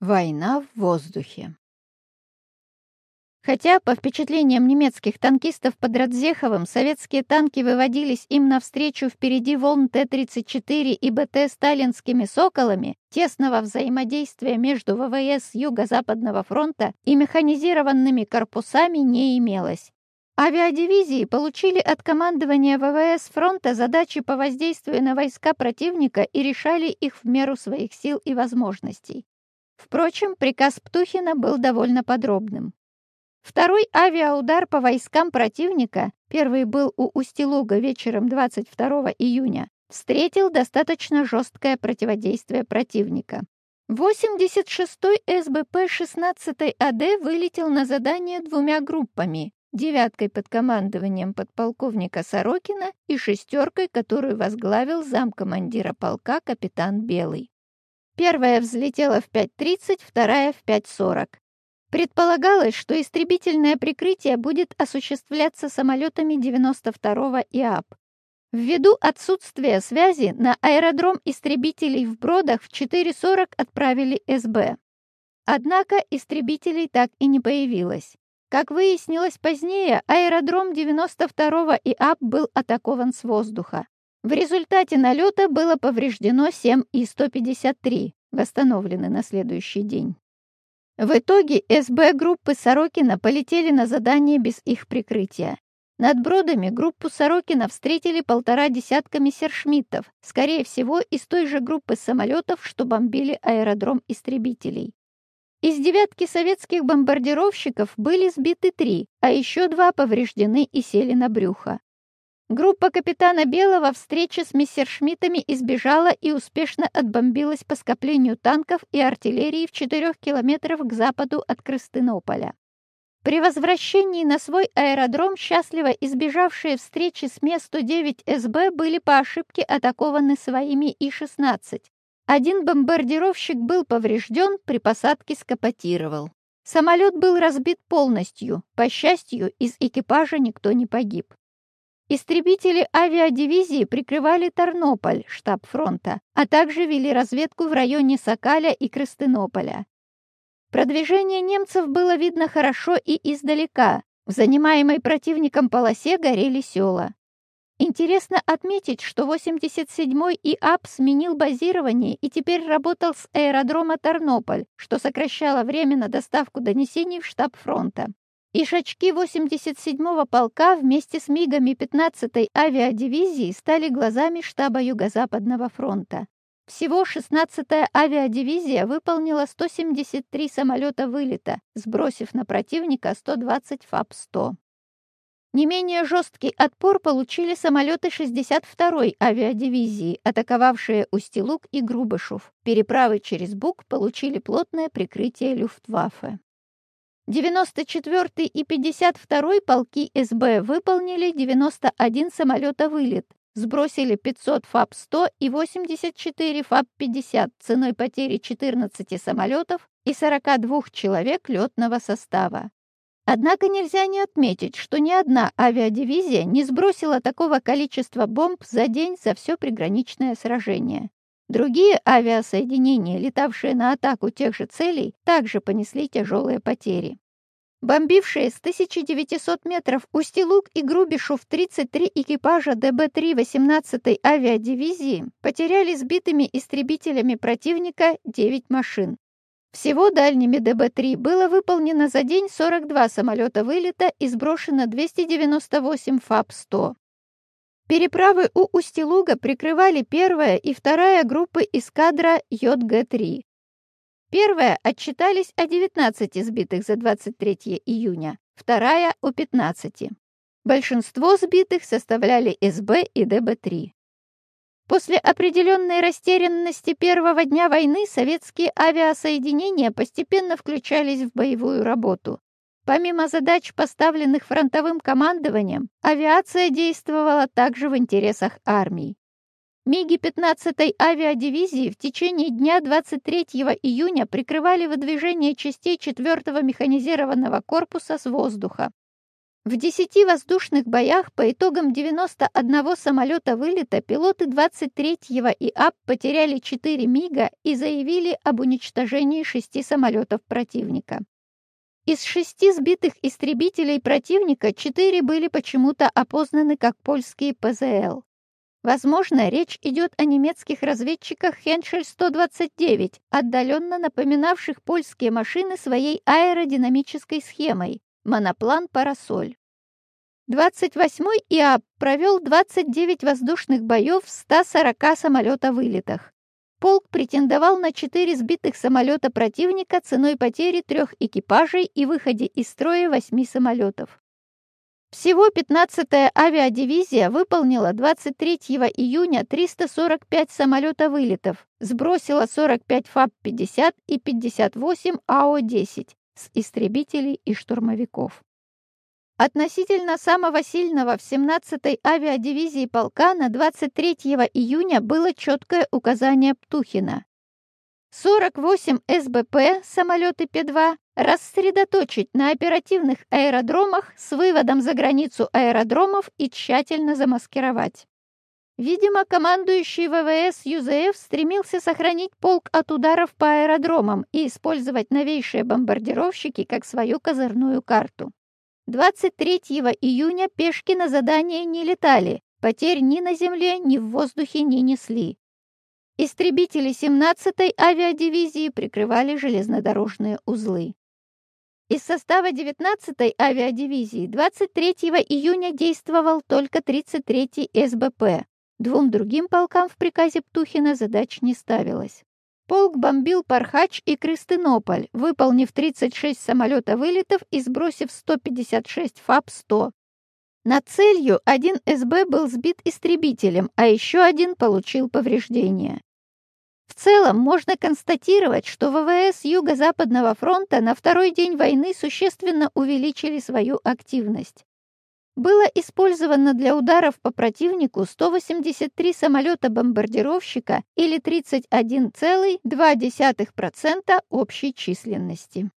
Война в воздухе. Хотя, по впечатлениям немецких танкистов под Радзеховым, советские танки выводились им навстречу впереди волн Т-34 и БТ сталинскими «Соколами», тесного взаимодействия между ВВС Юго-Западного фронта и механизированными корпусами не имелось. Авиадивизии получили от командования ВВС фронта задачи по воздействию на войска противника и решали их в меру своих сил и возможностей. Впрочем, приказ Птухина был довольно подробным. Второй авиаудар по войскам противника, первый был у Устилуга вечером 22 июня, встретил достаточно жесткое противодействие противника. 86-й СБП 16-й АД вылетел на задание двумя группами, девяткой под командованием подполковника Сорокина и шестеркой, которую возглавил замкомандира полка капитан Белый. Первая взлетела в 5.30, вторая в 5.40. Предполагалось, что истребительное прикрытие будет осуществляться самолетами 92-го ИАП. Ввиду отсутствия связи на аэродром истребителей в Бродах в 4.40 отправили СБ. Однако истребителей так и не появилось. Как выяснилось позднее, аэродром 92-го ИАП был атакован с воздуха. В результате налета было повреждено 7 И-153, восстановлены на следующий день. В итоге СБ группы Сорокина полетели на задание без их прикрытия. Над Бродами группу Сорокина встретили полтора десятка мессершмиттов, скорее всего, из той же группы самолетов, что бомбили аэродром истребителей. Из девятки советских бомбардировщиков были сбиты три, а еще два повреждены и сели на брюхо. Группа капитана Белого встречи с мессершмиттами избежала и успешно отбомбилась по скоплению танков и артиллерии в четырех километрах к западу от Крыстынополя. При возвращении на свой аэродром счастливо избежавшие встречи с Ме-109 СБ были по ошибке атакованы своими И-16. Один бомбардировщик был поврежден, при посадке скопотировал. Самолет был разбит полностью. По счастью, из экипажа никто не погиб. Истребители авиадивизии прикрывали Тарнополь, штаб фронта, а также вели разведку в районе Сокаля и Крыстынополя. Продвижение немцев было видно хорошо и издалека. В занимаемой противником полосе горели села. Интересно отметить, что 87-й ИАП сменил базирование и теперь работал с аэродрома Тарнополь, что сокращало время на доставку донесений в штаб фронта. Ишачки 87-го полка вместе с МиГами 15-й авиадивизии стали глазами штаба Юго-Западного фронта. Всего 16-я авиадивизия выполнила 173 самолета вылета, сбросив на противника 120 ФАП-100. Не менее жесткий отпор получили самолеты 62-й авиадивизии, атаковавшие Устилук и Грубышев. Переправы через Буг получили плотное прикрытие Люфтваффе. 94 и 52 полки СБ выполнили 91 самолета-вылет, сбросили 500 ФАП-100 и 84 ФАП-50 ценой потери 14 самолетов и 42 человек летного состава. Однако нельзя не отметить, что ни одна авиадивизия не сбросила такого количества бомб за день за все приграничное сражение. Другие авиасоединения, летавшие на атаку тех же целей, также понесли тяжелые потери. Бомбившие с 1900 метров Устилук и Грубишев 33 экипажа ДБ-3 18-й авиадивизии потеряли сбитыми истребителями противника 9 машин. Всего дальними ДБ-3 было выполнено за день 42 самолета вылета и сброшено 298 ФАП-100. Переправы у Устилуга прикрывали первая и вторая группы эскадра ЙГ-3. Первая отчитались о 19 сбитых за 23 июня, вторая — о 15. Большинство сбитых составляли СБ и ДБ-3. После определенной растерянности первого дня войны советские авиасоединения постепенно включались в боевую работу. Помимо задач, поставленных фронтовым командованием, авиация действовала также в интересах армий. МиГи 15-й авиадивизии в течение дня 23 июня прикрывали выдвижение частей 4-го механизированного корпуса с воздуха. В 10 воздушных боях по итогам 91 самолета вылета пилоты 23-го ИАП потеряли 4 МиГа и заявили об уничтожении шести самолетов противника. Из шести сбитых истребителей противника четыре были почему-то опознаны как польские ПЗЛ. Возможно, речь идет о немецких разведчиках Хеншель-129, отдаленно напоминавших польские машины своей аэродинамической схемой – моноплан «Парасоль». 28-й ИАП провел 29 воздушных боев в 140 самолета-вылетах. Полк претендовал на 4 сбитых самолета противника ценой потери трех экипажей и выходе из строя 8 самолетов. Всего 15-я авиадивизия выполнила 23 июня 345 самолета-вылетов, сбросила 45 ФАБ-50 и 58 АО-10 с истребителей и штурмовиков. Относительно самого сильного в 17-й авиадивизии полка на 23 июня было четкое указание Птухина. 48 СБП самолеты П-2 рассредоточить на оперативных аэродромах с выводом за границу аэродромов и тщательно замаскировать. Видимо, командующий ВВС ЮЗФ стремился сохранить полк от ударов по аэродромам и использовать новейшие бомбардировщики как свою козырную карту. 23 июня пешки на задание не летали, потерь ни на земле, ни в воздухе не несли. Истребители 17-й авиадивизии прикрывали железнодорожные узлы. Из состава 19-й авиадивизии 23 июня действовал только 33-й СБП. Двум другим полкам в приказе Птухина задач не ставилось. Полк бомбил Пархач и Крестынополь, выполнив 36 самолета-вылетов и сбросив 156 ФАП-100. Над целью один СБ был сбит истребителем, а еще один получил повреждения. В целом можно констатировать, что ВВС Юго-Западного фронта на второй день войны существенно увеличили свою активность было использовано для ударов по противнику 183 самолета-бомбардировщика или 31,2% общей численности.